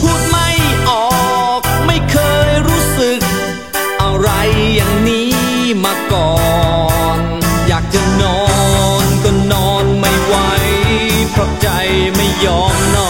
พูดไม่ออกไม่เคยรู้สึก อะไรอย่างนี้มาก่อน อยากจะนอนก็นอนไม่ไหวเพราะใจไม่ยอมนอน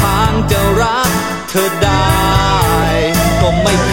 ทางจะรักเธอได้ ก็ไม่เค